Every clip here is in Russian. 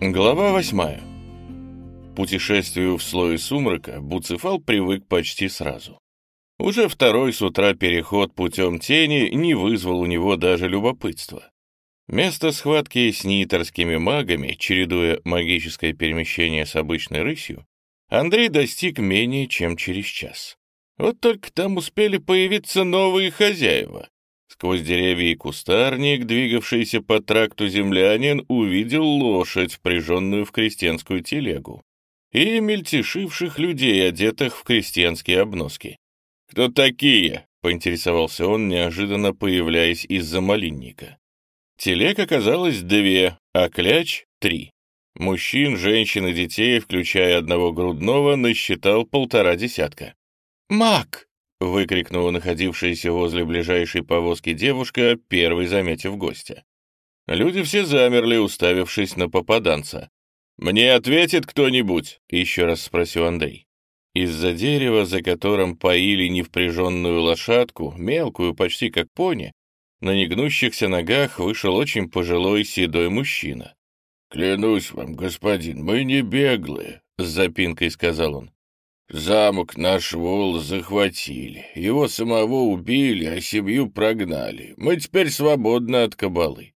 Глава восьмая. Путешествию в слое сумрака Буцефал привык почти сразу. Уже второй с утра переход путем тени не вызвал у него даже любопытства. Место схватки с ниторскими магами, чередуя магическое перемещение с обычной рысью, Андрей достиг менее чем через час. Вот только там успели появиться новые хозяева. Сквозь деревья и кустарник, двигавшийся по тракту землянин, увидел лошадь, впряженную в крестьянскую телегу, и мельтешивших людей, одетых в крестьянские обноски. «Кто такие?» — поинтересовался он, неожиданно появляясь из-за малинника. Телег оказалось две, а кляч — три. Мужчин, женщин и детей, включая одного грудного, насчитал полтора десятка. «Мак!» — выкрикнула находившаяся возле ближайшей повозки девушка, первой заметив гостя. Люди все замерли, уставившись на попаданца. «Мне ответит кто-нибудь?» — еще раз спросил Андрей. Из-за дерева, за которым поили невпряженную лошадку, мелкую, почти как пони, на негнущихся ногах вышел очень пожилой седой мужчина. «Клянусь вам, господин, мы не беглые», — с запинкой сказал он. «Замок наш вол захватили, его самого убили, а семью прогнали. Мы теперь свободны от кабалы».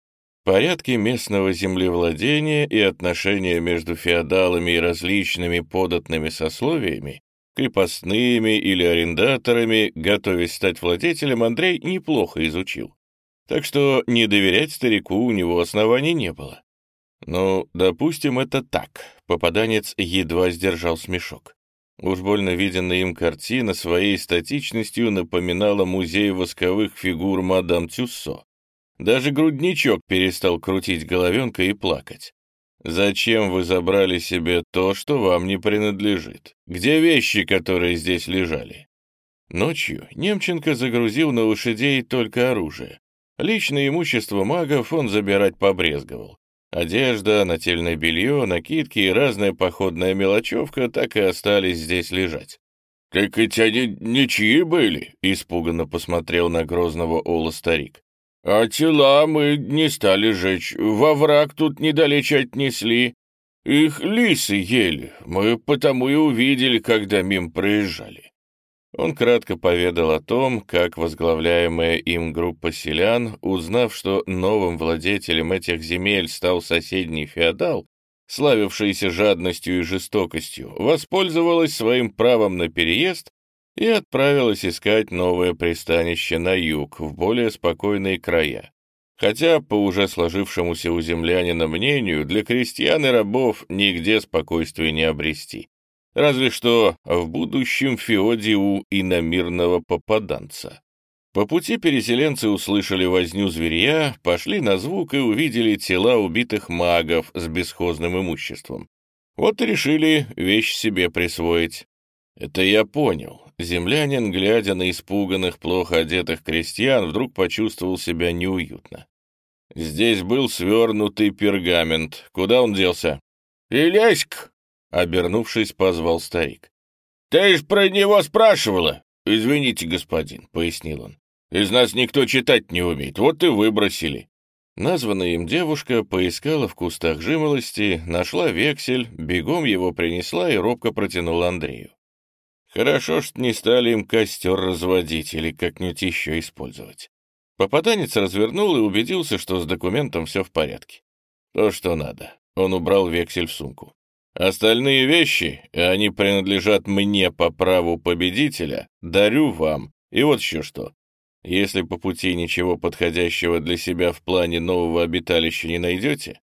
Порядки местного землевладения и отношения между феодалами и различными податными сословиями, крепостными или арендаторами, готовясь стать владетелем, Андрей неплохо изучил. Так что не доверять старику у него оснований не было. Ну, допустим, это так. Попаданец едва сдержал смешок. Уж больно виденная им картина своей статичностью напоминала музей восковых фигур мадам Тюссо. Даже грудничок перестал крутить головенкой и плакать. «Зачем вы забрали себе то, что вам не принадлежит? Где вещи, которые здесь лежали?» Ночью Немченко загрузил на лошадей только оружие. Личное имущество магов он забирать побрезговал. Одежда, нательное белье, накидки и разная походная мелочевка так и остались здесь лежать. «Так ведь они ничьи были?» — испуганно посмотрел на грозного Ола старик. «А тела мы не стали жечь, во враг тут недалече отнесли. Их лисы ели, мы потому и увидели, когда мим проезжали. Он кратко поведал о том, как возглавляемая им группа селян, узнав, что новым владетелем этих земель стал соседний феодал, славившийся жадностью и жестокостью, воспользовалась своим правом на переезд и отправилась искать новое пристанище на юг, в более спокойные края. Хотя, по уже сложившемуся у землянина мнению, для крестьян и рабов нигде спокойствия не обрести разве что в будущем феоде у иномирного попаданца. По пути переселенцы услышали возню зверя, пошли на звук и увидели тела убитых магов с бесхозным имуществом. Вот и решили вещь себе присвоить. Это я понял. Землянин, глядя на испуганных, плохо одетых крестьян, вдруг почувствовал себя неуютно. Здесь был свернутый пергамент. Куда он делся? «Иляськ!» Обернувшись, позвал старик. «Ты ж про него спрашивала!» «Извините, господин», — пояснил он. «Из нас никто читать не умеет, вот и выбросили». Названная им девушка поискала в кустах жимолости, нашла вексель, бегом его принесла и робко протянула Андрею. Хорошо, что не стали им костер разводить или как-нибудь еще использовать. Попаданец развернул и убедился, что с документом все в порядке. То, что надо. Он убрал вексель в сумку. Остальные вещи, они принадлежат мне по праву победителя, дарю вам. И вот еще что. Если по пути ничего подходящего для себя в плане нового обиталища не найдете,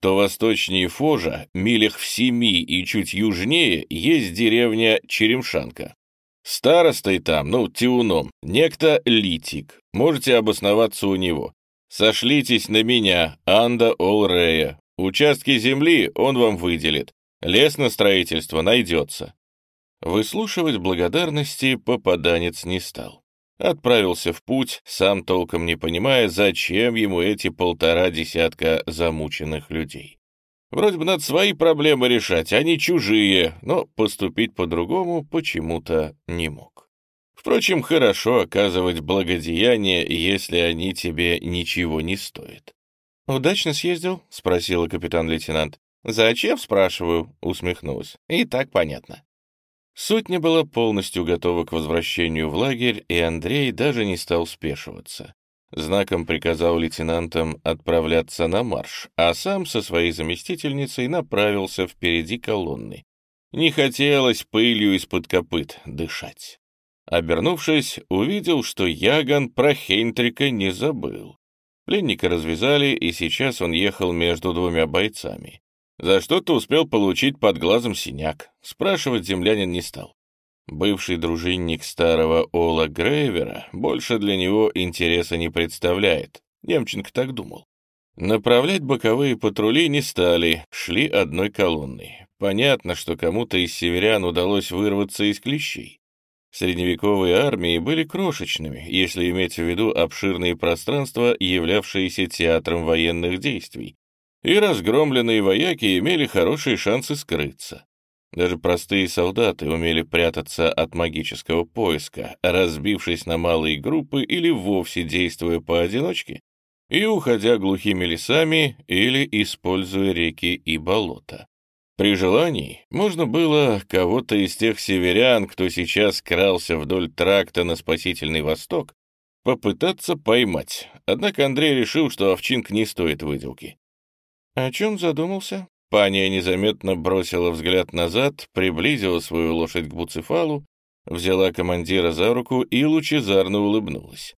то восточнее Фожа, милях в семи и чуть южнее, есть деревня Черемшанка. Старостой там, ну, тиуном, некто Литик. Можете обосноваться у него. Сошлитесь на меня, Анда Олрея. Участки земли он вам выделит. Лес на строительство найдется. Выслушивать благодарности попаданец не стал. Отправился в путь, сам толком не понимая, зачем ему эти полтора десятка замученных людей. Вроде бы надо свои проблемы решать, а не чужие, но поступить по-другому почему-то не мог. Впрочем, хорошо оказывать благодеяние, если они тебе ничего не стоят. «Удачно съездил?» — спросила капитан-лейтенант. «Зачем?» — спрашиваю, — усмехнулась. «И так понятно». Сотня была полностью готова к возвращению в лагерь, и Андрей даже не стал спешиваться. Знаком приказал лейтенантам отправляться на марш, а сам со своей заместительницей направился впереди колонны. Не хотелось пылью из-под копыт дышать. Обернувшись, увидел, что Яган про Хейнтрика не забыл. Пленника развязали, и сейчас он ехал между двумя бойцами. За что-то успел получить под глазом синяк. Спрашивать землянин не стал. Бывший дружинник старого Ола Грейвера больше для него интереса не представляет. Немченко так думал. Направлять боковые патрули не стали, шли одной колонной. Понятно, что кому-то из северян удалось вырваться из клещей. Средневековые армии были крошечными, если иметь в виду обширные пространства, являвшиеся театром военных действий, и разгромленные вояки имели хорошие шансы скрыться. Даже простые солдаты умели прятаться от магического поиска, разбившись на малые группы или вовсе действуя поодиночке, и уходя глухими лесами или используя реки и болота. При желании можно было кого-то из тех северян, кто сейчас крался вдоль тракта на спасительный восток, попытаться поймать, однако Андрей решил, что овчинка не стоит выделки. О чем задумался? Паня незаметно бросила взгляд назад, приблизила свою лошадь к Буцефалу, взяла командира за руку и лучезарно улыбнулась.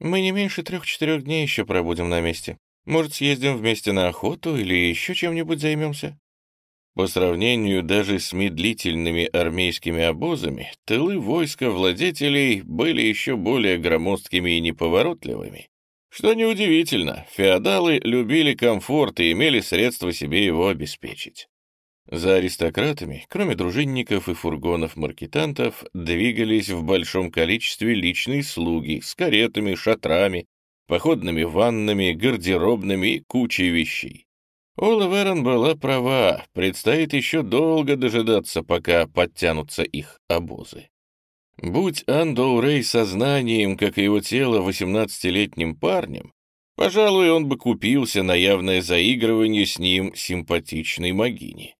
«Мы не меньше трех-четырех дней еще пробудем на месте. Может, съездим вместе на охоту или еще чем-нибудь займемся?» По сравнению даже с медлительными армейскими обозами, тылы войска владетелей были еще более громоздкими и неповоротливыми. Что неудивительно, феодалы любили комфорт и имели средства себе его обеспечить. За аристократами, кроме дружинников и фургонов-маркетантов, двигались в большом количестве личные слуги с каретами, шатрами, походными ваннами, гардеробными и кучей вещей. Ола Верон была права, предстоит еще долго дожидаться, пока подтянутся их обозы. Будь Андоу Рэй сознанием, как и его тело, восемнадцатилетним парнем, пожалуй, он бы купился на явное заигрывание с ним симпатичной могини.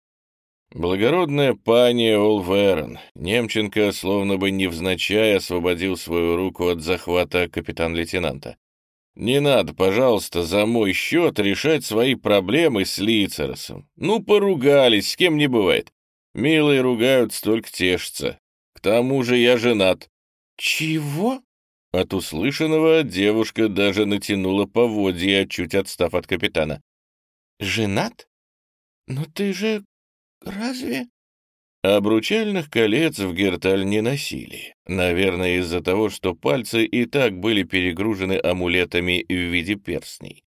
Благородная пани Олверон, Немченко словно бы невзначай освободил свою руку от захвата капитан-лейтенанта. «Не надо, пожалуйста, за мой счет решать свои проблемы с Лицеросом. Ну, поругались, с кем не бывает. Милые ругают, столько тешатся. К тому же я женат». «Чего?» От услышанного девушка даже натянула поводья, чуть отстав от капитана. «Женат? Но ты же... разве...» Обручальных колец в Герталь не носили. Наверное, из-за того, что пальцы и так были перегружены амулетами в виде перстней.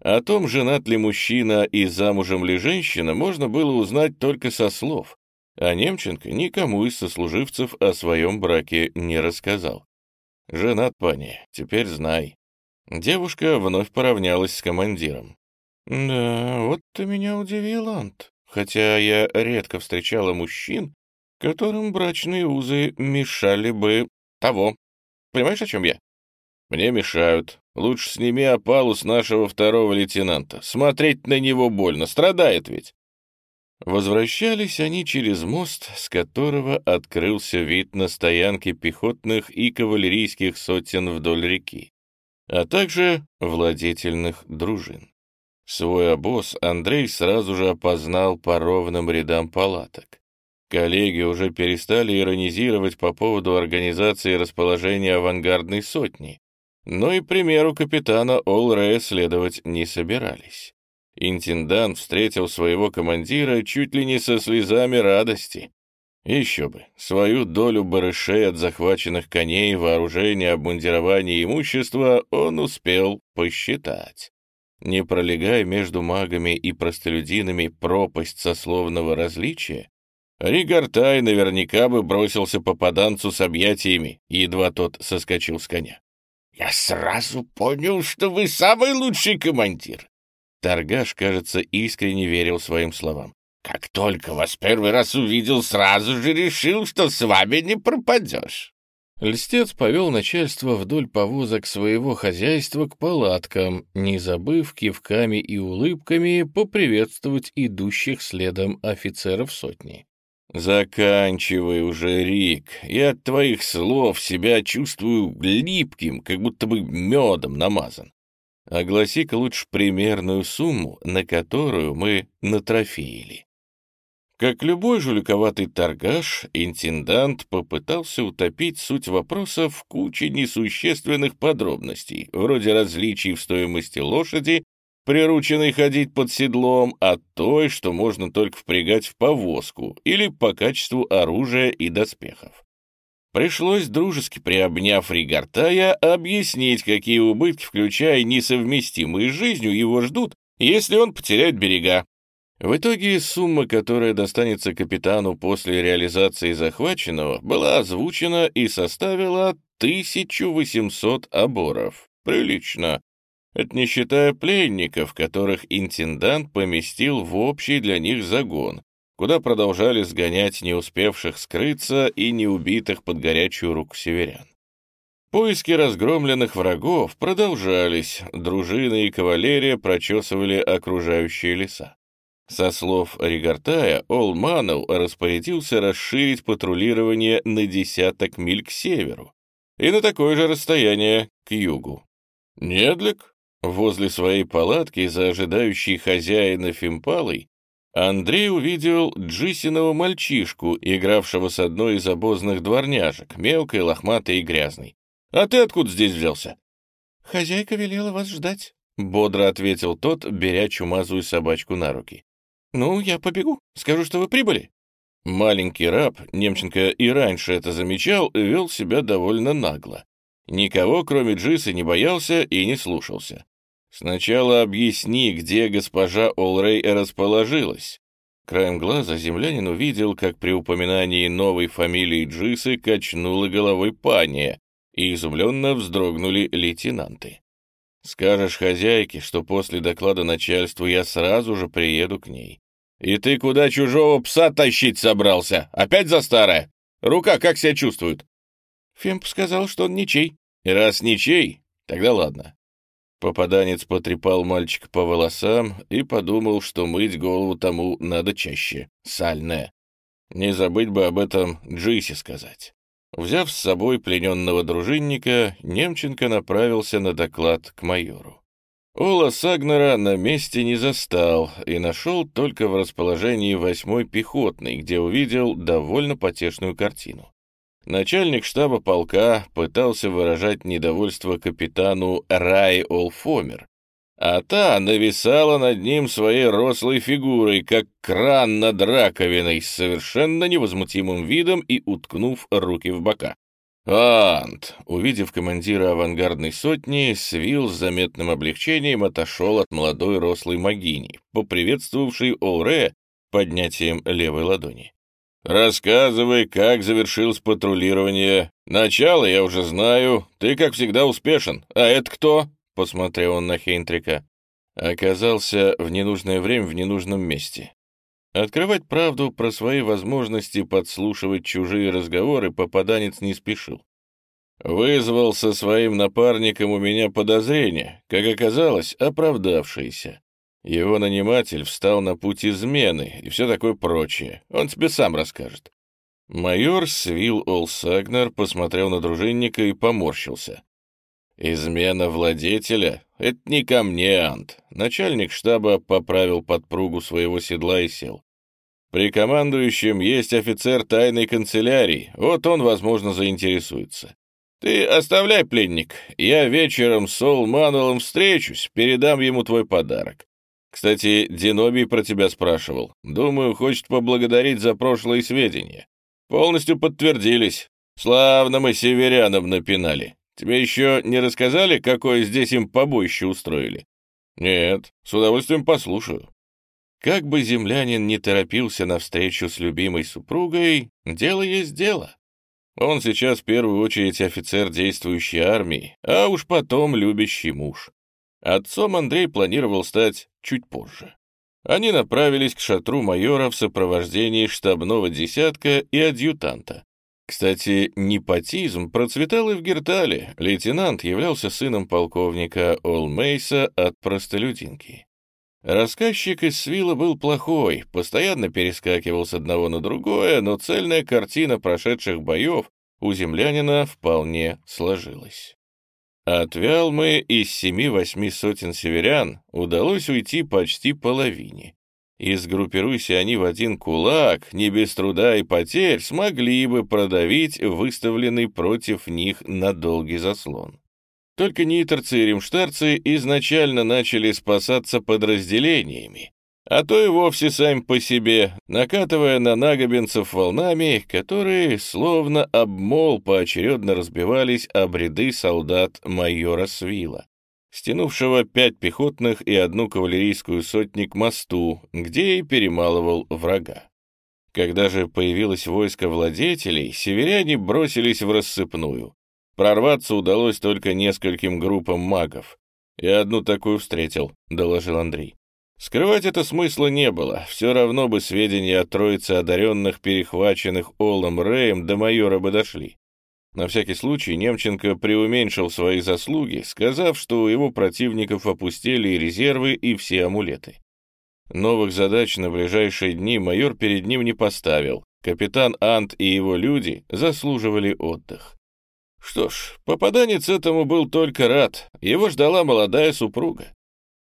О том, женат ли мужчина и замужем ли женщина, можно было узнать только со слов, а Немченко никому из сослуживцев о своем браке не рассказал. «Женат, пани, теперь знай». Девушка вновь поравнялась с командиром. «Да, вот ты меня удивил, Ант. Хотя я редко встречала мужчин, которым брачные узы мешали бы того. Понимаешь, о чем я?» «Мне мешают. Лучше сними опалу с нашего второго лейтенанта. Смотреть на него больно, страдает ведь». Возвращались они через мост, с которого открылся вид на стоянки пехотных и кавалерийских сотен вдоль реки, а также владетельных дружин. Свой обоз Андрей сразу же опознал по ровным рядам палаток. Коллеги уже перестали иронизировать по поводу организации расположения авангардной сотни, но и примеру капитана Олрея следовать не собирались. Интендант встретил своего командира чуть ли не со слезами радости. Еще бы, свою долю барышей от захваченных коней, вооружения, обмундирования и имущества он успел посчитать. Не пролегая между магами и простолюдинами пропасть сословного различия, Ригартай наверняка бы бросился попаданцу с объятиями, едва тот соскочил с коня. «Я сразу понял, что вы самый лучший командир. Торгаш, кажется, искренне верил своим словам. «Как только вас первый раз увидел, сразу же решил, что с вами не пропадешь». Льстец повел начальство вдоль повозок своего хозяйства к палаткам, не забыв кивками и улыбками поприветствовать идущих следом офицеров сотни. «Заканчивай уже, Рик. Я от твоих слов себя чувствую липким, как будто бы медом намазан. Огласи-ка лучше примерную сумму, на которую мы натрофеили». Как любой жуликоватый торгаш, интендант попытался утопить суть вопроса в куче несущественных подробностей, вроде различий в стоимости лошади прирученной ходить под седлом, от той, что можно только впрягать в повозку, или по качеству оружия и доспехов. Пришлось, дружески приобняв Ригартая, объяснить, какие убытки, включая несовместимые с жизнью, его ждут, если он потеряет берега. В итоге сумма, которая достанется капитану после реализации захваченного, была озвучена и составила 1800 оборов. Прилично. Это не считая пленников, которых интендант поместил в общий для них загон, куда продолжали сгонять не успевших скрыться и не убитых под горячую руку северян. Поиски разгромленных врагов продолжались, дружины и кавалерия прочесывали окружающие леса. Со слов Ригартая, Олманов распорядился расширить патрулирование на десяток миль к северу и на такое же расстояние к югу. Недлик Возле своей палатки, за ожидающей хозяина Фимпалой, Андрей увидел Джисиного мальчишку, игравшего с одной из обозных дворняжек, мелкой, лохматой и грязной. «А ты откуда здесь взялся?» «Хозяйка велела вас ждать», — бодро ответил тот, беря чумазую собачку на руки. «Ну, я побегу. Скажу, что вы прибыли». Маленький раб, Немченко и раньше это замечал, вел себя довольно нагло. Никого, кроме Джиса, не боялся и не слушался. Сначала объясни, где госпожа Олрей расположилась. Краем глаза землянин увидел, как при упоминании новой фамилии Джисы качнула головой пания, и изумленно вздрогнули лейтенанты. Скажешь хозяйке, что после доклада начальству я сразу же приеду к ней. И ты куда чужого пса тащить собрался? Опять за старое? Рука как себя чувствует? Фемп сказал, что он ничей. Раз ничей, тогда ладно. Попаданец потрепал мальчика по волосам и подумал, что мыть голову тому надо чаще, сальная. Не забыть бы об этом Джисе сказать. Взяв с собой плененного дружинника, Немченко направился на доклад к майору. Ола Сагнера на месте не застал и нашел только в расположении восьмой пехотной, где увидел довольно потешную картину. Начальник штаба полка пытался выражать недовольство капитану Рай Олфомер, а та нависала над ним своей рослой фигурой, как кран над раковиной, с совершенно невозмутимым видом и уткнув руки в бока. Ант, увидев командира авангардной сотни, Свил с заметным облегчением отошел от молодой рослой могини, поприветствовавшей Олре поднятием левой ладони. «Рассказывай, как завершилось патрулирование. Начало я уже знаю. Ты, как всегда, успешен. А это кто?» — посмотрел он на Хейнтрика. Оказался в ненужное время в ненужном месте. Открывать правду про свои возможности подслушивать чужие разговоры попаданец не спешил. Вызвал со своим напарником у меня подозрения, как оказалось, оправдавшиеся. Его наниматель встал на путь измены и все такое прочее. Он тебе сам расскажет. Майор Свил Олсагнер посмотрел на дружинника и поморщился. «Измена владетеля? Это не ко мне, Ант». Начальник штаба поправил подпругу своего седла и сел. «При командующем есть офицер тайной канцелярии, вот он, возможно, заинтересуется. Ты оставляй, пленник, я вечером с Сол Мануэлом встречусь, передам ему твой подарок. Кстати, Динобий про тебя спрашивал. Думаю, хочет поблагодарить за прошлые сведения. Полностью подтвердились. Славно мы северянам напинали. Тебе еще не рассказали, какое здесь им побоище устроили? Нет, с удовольствием послушаю. Как бы землянин не торопился на встречу с любимой супругой, дело есть дело. Он сейчас в первую очередь офицер действующей армии, а уж потом любящий муж. Отцом Андрей планировал стать чуть позже. Они направились к шатру майора в сопровождении штабного десятка и адъютанта. Кстати, непотизм процветал и в Гертале. Лейтенант являлся сыном полковника Олмейса от простолюдинки. Рассказчик из Свила был плохой, постоянно перескакивал с одного на другое, но цельная картина прошедших боев у землянина вполне сложилась. От Вялмы из семи-восьми сотен северян удалось уйти почти половине. И сгруппируйся они в один кулак, не без труда и потерь, смогли бы продавить выставленный против них на долгий заслон. Только нитерцы и римштарцы изначально начали спасаться подразделениями, а то и вовсе сами по себе, накатывая на нагобинцев волнами, которые словно обмол поочередно разбивались об ряды солдат майора Свила, стянувшего пять пехотных и одну кавалерийскую сотни к мосту, где и перемалывал врага. Когда же появилось войско владетелей, северяне бросились в рассыпную. Прорваться удалось только нескольким группам магов. «Я одну такую встретил», — доложил Андрей. Скрывать это смысла не было, все равно бы сведения о троице одаренных, перехваченных Олом Рэем, до майора бы дошли. На всякий случай Немченко преуменьшил свои заслуги, сказав, что у его противников опустили и резервы, и все амулеты. Новых задач на ближайшие дни майор перед ним не поставил. Капитан Ант и его люди заслуживали отдых. Что ж, попаданец этому был только рад. Его ждала молодая супруга.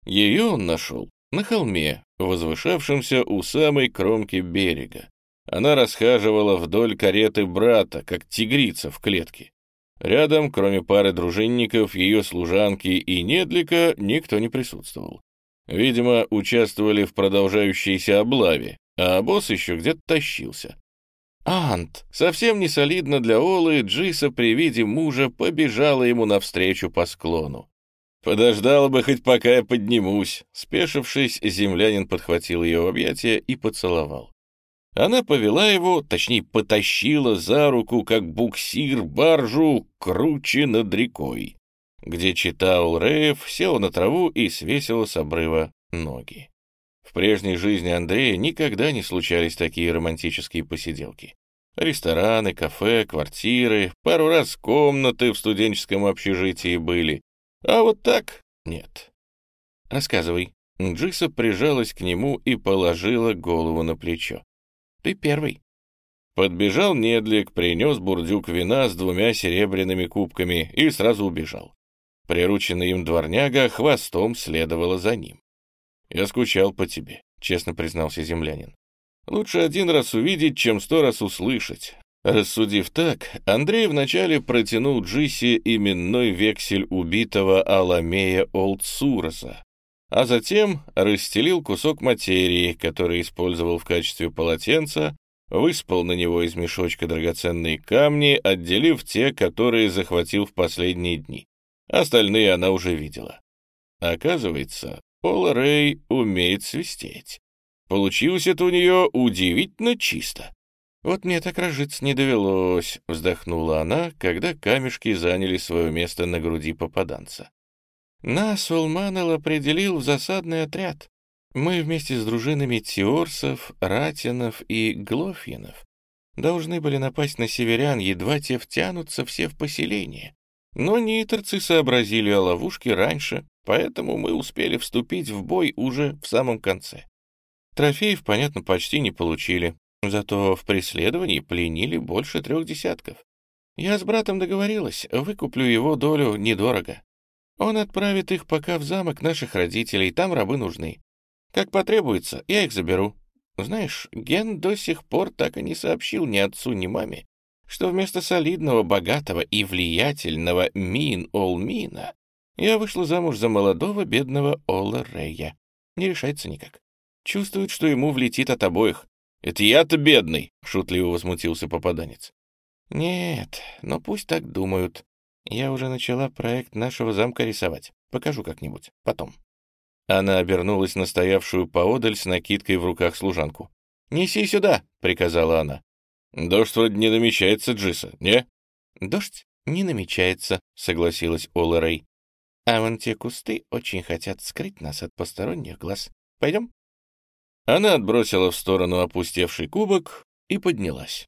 Ее он нашел на холме, возвышавшемся у самой кромки берега. Она расхаживала вдоль кареты брата, как тигрица в клетке. Рядом, кроме пары дружинников, ее служанки и недлика, никто не присутствовал. Видимо, участвовали в продолжающейся облаве, а босс еще где-то тащился. Ант, совсем не солидно для Олы, Джиса при виде мужа побежала ему навстречу по склону. «Подождала бы хоть пока я поднимусь». Спешившись, землянин подхватил ее объятия и поцеловал. Она повела его, точнее, потащила за руку, как буксир, баржу круче над рекой, где читал Реев, сел на траву и свесила с обрыва ноги. В прежней жизни Андрея никогда не случались такие романтические посиделки. Рестораны, кафе, квартиры, пару раз комнаты в студенческом общежитии были. А вот так нет. Рассказывай. Джиса прижалась к нему и положила голову на плечо. Ты первый. Подбежал Недлик, принес бурдюк вина с двумя серебряными кубками и сразу убежал. Прирученный им дворняга хвостом следовала за ним. «Я скучал по тебе», — честно признался землянин. «Лучше один раз увидеть, чем сто раз услышать». Рассудив так, Андрей вначале протянул Джиси именной вексель убитого Аламея Олдсураса, а затем расстелил кусок материи, который использовал в качестве полотенца, выспал на него из мешочка драгоценные камни, отделив те, которые захватил в последние дни. Остальные она уже видела. Оказывается, Пола Рэй умеет свистеть. Получилось это у нее удивительно чисто. «Вот мне так рожиться не довелось», — вздохнула она, когда камешки заняли свое место на груди попаданца. «Нас Улманел определил в засадный отряд. Мы вместе с дружинами Тиорсов, Ратинов и Глофьинов должны были напасть на северян, едва те втянутся все в поселение. Но нитерцы сообразили о ловушке раньше, поэтому мы успели вступить в бой уже в самом конце. Трофеев, понятно, почти не получили, зато в преследовании пленили больше трех десятков. Я с братом договорилась, выкуплю его долю недорого. Он отправит их пока в замок наших родителей, там рабы нужны. Как потребуется, я их заберу. Знаешь, Ген до сих пор так и не сообщил ни отцу, ни маме, что вместо солидного, богатого и влиятельного Мин Олмина я вышла замуж за молодого бедного Ола Рея. Не решается никак. Чувствует, что ему влетит от обоих. «Это я-то бедный!» — шутливо возмутился попаданец. «Нет, но пусть так думают. Я уже начала проект нашего замка рисовать. Покажу как-нибудь. Потом». Она обернулась на стоявшую поодаль с накидкой в руках служанку. «Неси сюда!» — приказала она. «Дождь вроде не намечается, Джиса, не?» «Дождь не намечается», — согласилась Ола Рэй. «А вон те кусты очень хотят скрыть нас от посторонних глаз. Пойдем?» Она отбросила в сторону опустевший кубок и поднялась.